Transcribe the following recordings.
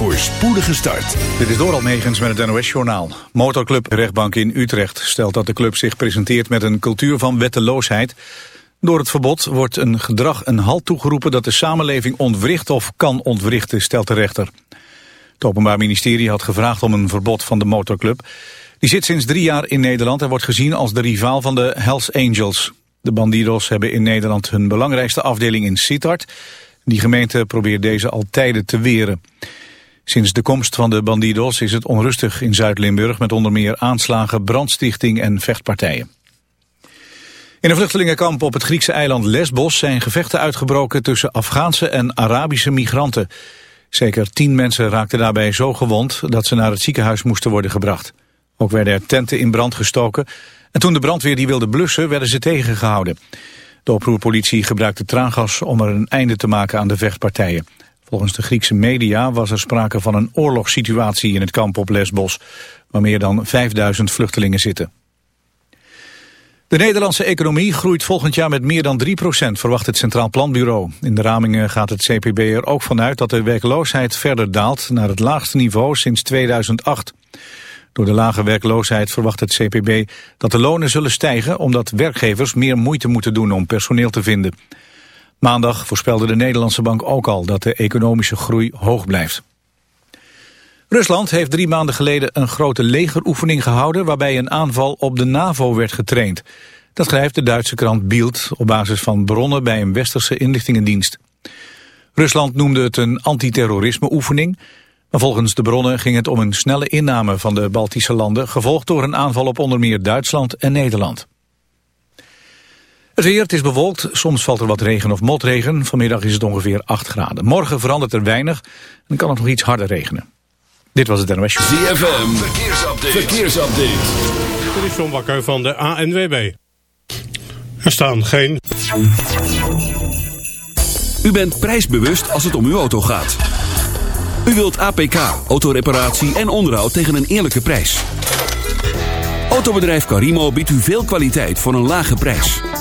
voor spoedige start. Dit is Doral Megens met het NOS-journaal. Motorclub Rechtbank in Utrecht stelt dat de club zich presenteert met een cultuur van wetteloosheid. Door het verbod wordt een gedrag een halt toegeroepen dat de samenleving ontwricht of kan ontwrichten, stelt de rechter. Het Openbaar Ministerie had gevraagd om een verbod van de motorclub. Die zit sinds drie jaar in Nederland en wordt gezien als de rivaal van de Hells Angels. De bandidos hebben in Nederland hun belangrijkste afdeling in Sittard. Die gemeente probeert deze al tijden te weren. Sinds de komst van de bandidos is het onrustig in Zuid-Limburg... met onder meer aanslagen, brandstichting en vechtpartijen. In een vluchtelingenkamp op het Griekse eiland Lesbos... zijn gevechten uitgebroken tussen Afghaanse en Arabische migranten. Zeker tien mensen raakten daarbij zo gewond... dat ze naar het ziekenhuis moesten worden gebracht. Ook werden er tenten in brand gestoken... en toen de brandweer die wilde blussen, werden ze tegengehouden. De oproerpolitie gebruikte traangas om er een einde te maken aan de vechtpartijen. Volgens de Griekse media was er sprake van een oorlogssituatie in het kamp op Lesbos, waar meer dan 5000 vluchtelingen zitten. De Nederlandse economie groeit volgend jaar met meer dan 3% verwacht het Centraal Planbureau. In de ramingen gaat het CPB er ook vanuit dat de werkloosheid verder daalt naar het laagste niveau sinds 2008. Door de lage werkloosheid verwacht het CPB dat de lonen zullen stijgen... omdat werkgevers meer moeite moeten doen om personeel te vinden. Maandag voorspelde de Nederlandse bank ook al dat de economische groei hoog blijft. Rusland heeft drie maanden geleden een grote legeroefening gehouden... waarbij een aanval op de NAVO werd getraind. Dat schrijft de Duitse krant Bild op basis van bronnen bij een westerse inlichtingendienst. Rusland noemde het een antiterrorisme-oefening... Maar volgens de bronnen ging het om een snelle inname van de Baltische landen... gevolgd door een aanval op onder meer Duitsland en Nederland. Het weer, het is bewolkt, soms valt er wat regen of motregen. Vanmiddag is het ongeveer 8 graden. Morgen verandert er weinig en kan het nog iets harder regenen. Dit was het NOS ZFM, verkeersupdate. verkeersupdate. Dit is John Bakker van de ANWB. Er staan geen... U bent prijsbewust als het om uw auto gaat. U wilt APK, autoreparatie en onderhoud tegen een eerlijke prijs. Autobedrijf Carimo biedt u veel kwaliteit voor een lage prijs.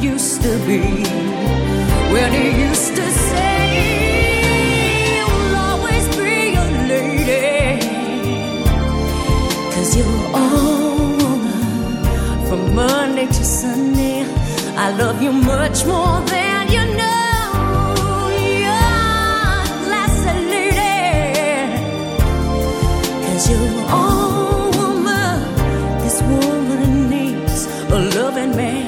used to be when he used to say, You'll always be a lady. Cause you're all woman from Monday to Sunday. I love you much more than you know. You're classy lady. Cause you're all woman. This woman needs a loving man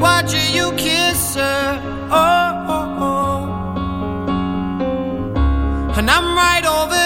watching you kiss her. Oh, oh, oh. and I'm right over.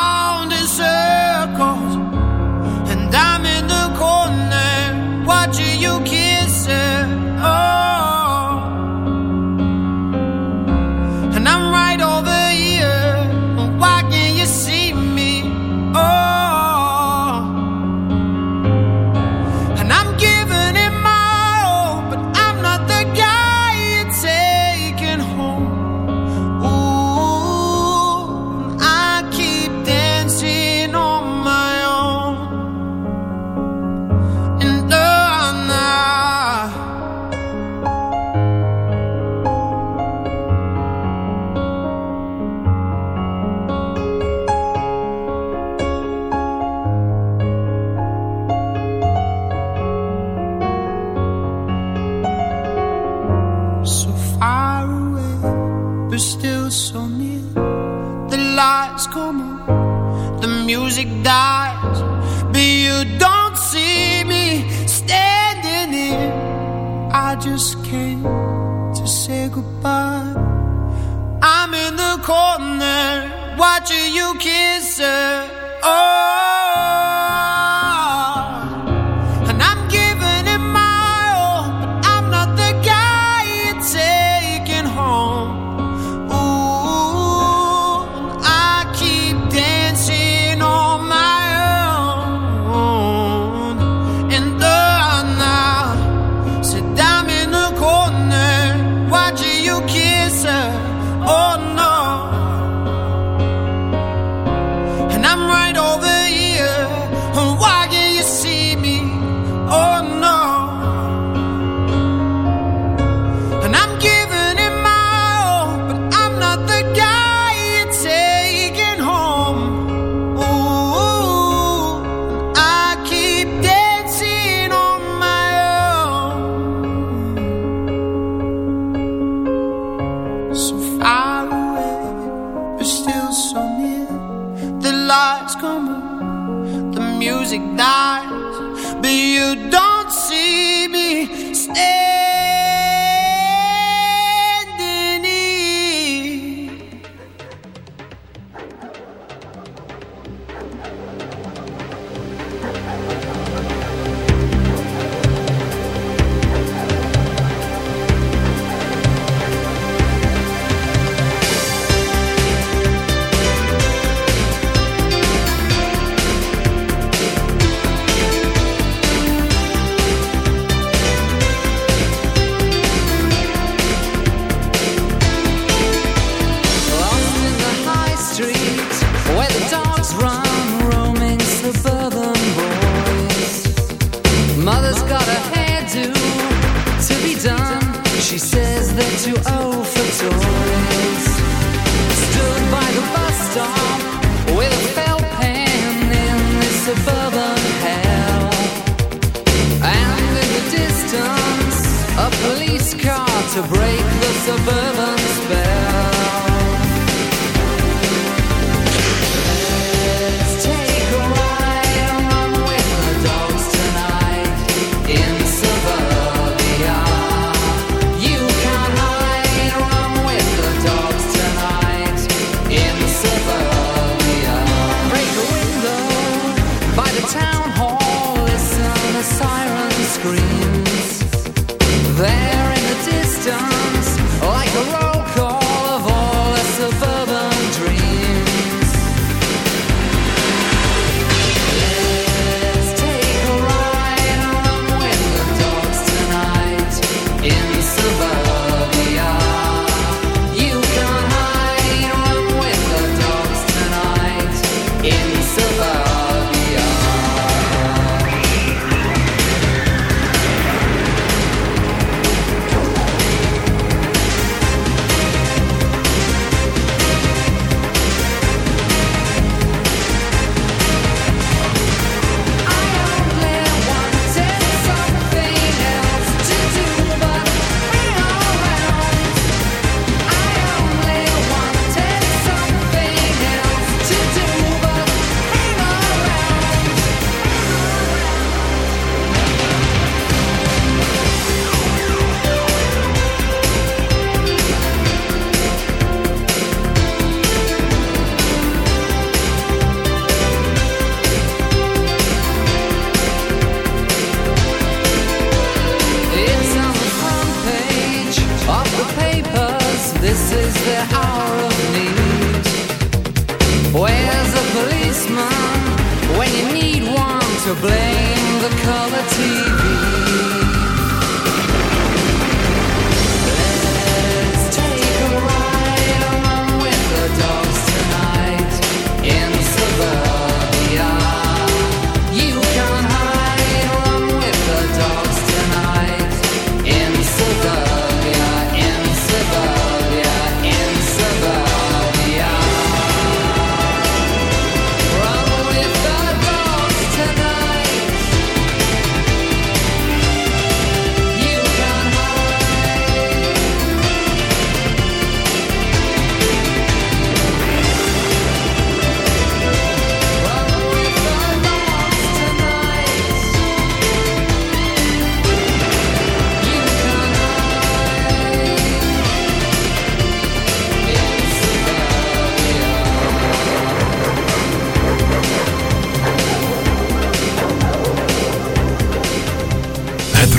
music dies, but you don't see me stay.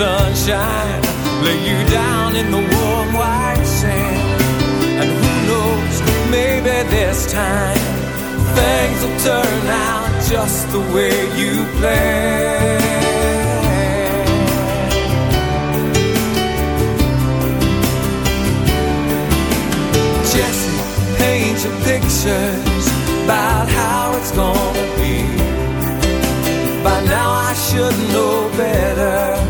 sunshine, lay you down in the warm white sand. And who knows, maybe this time things will turn out just the way you planned. Jessie, paint your pictures about how it's gonna be. By now I should know better.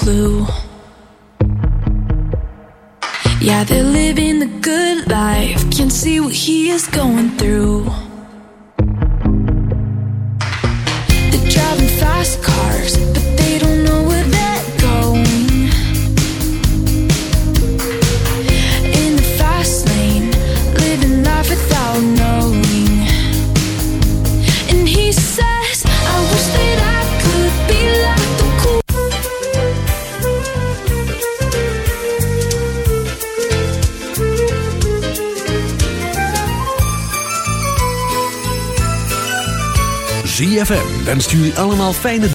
clue. Yeah, they're living the good life, can't see what he is going through. They're driving fast cars, ZFM wenst jullie allemaal fijne